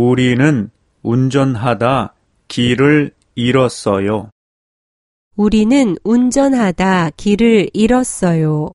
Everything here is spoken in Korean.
우리는 운전하다 길을 잃었어요. 우리는 운전하다 길을 잃었어요.